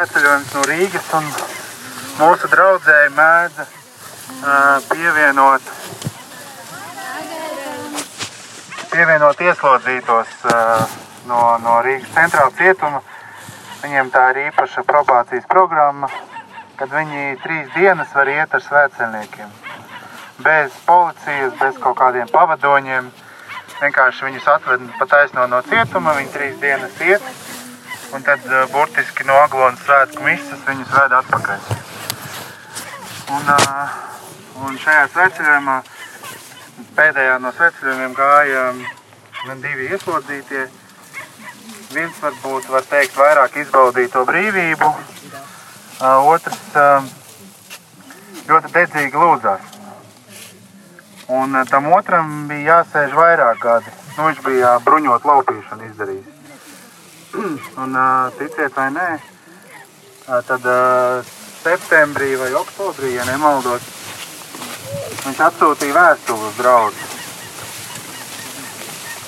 Ceļojums no Rīgas un mūsu draudzēji mēdz uh, pievienot, pievienot ieslodzītos uh, no, no Rīgas centrāla cietuma. Viņiem tā ir īpaša probācijas programma, kad viņi trīs dienas var iet ar svētceļniekiem. Bez policijas, bez kaut kādiem pavadoņiem. Vienkārši viņus atved pa taisno no cietuma, viņi trīs dienas iet un tad uh, burtiski no Aglonas svētku misas viņus ved atpakaļ. Un, uh, un šajā sveceļojumā, pēdējā no sveceļojumiem gāja man divi ieslodzītie. Viens varbūt var teikt vairāk izbaudīja to brīvību, uh, otrs uh, ļoti dedzīgi lūdzās. Un tam otram bija jāsēž vairāk gadi. Nu, viņš bija bruņot laupīšanu izdarījis. Un, ticiet vai nē, tad septembrī vai oktobrī, ja nemaldos, viņš atsūtīja vēstuli uz draugu.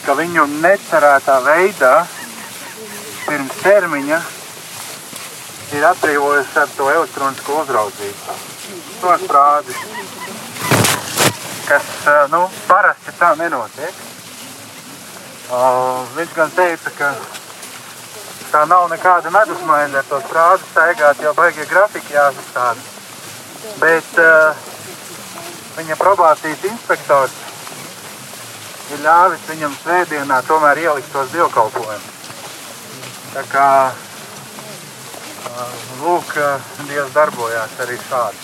Ka viņu necerētā veidā pirms termiņa ir atbrīvojusi ar to elektronisko uzraudzību. Tos prādi, kas nu, parasti tā nenotiek. Viņš gan teica, ka tā nav nekāda medusmaize ar to strādu staigāt, jo baigie grafiki jāsastāda. Bet uh, viņa probācijas inspektors ir ļāvis viņam svētdienā tomēr ielikt tos dievkalpojumus. Tā kā uh, lūk, uh, Dievs darbojās arī šādi.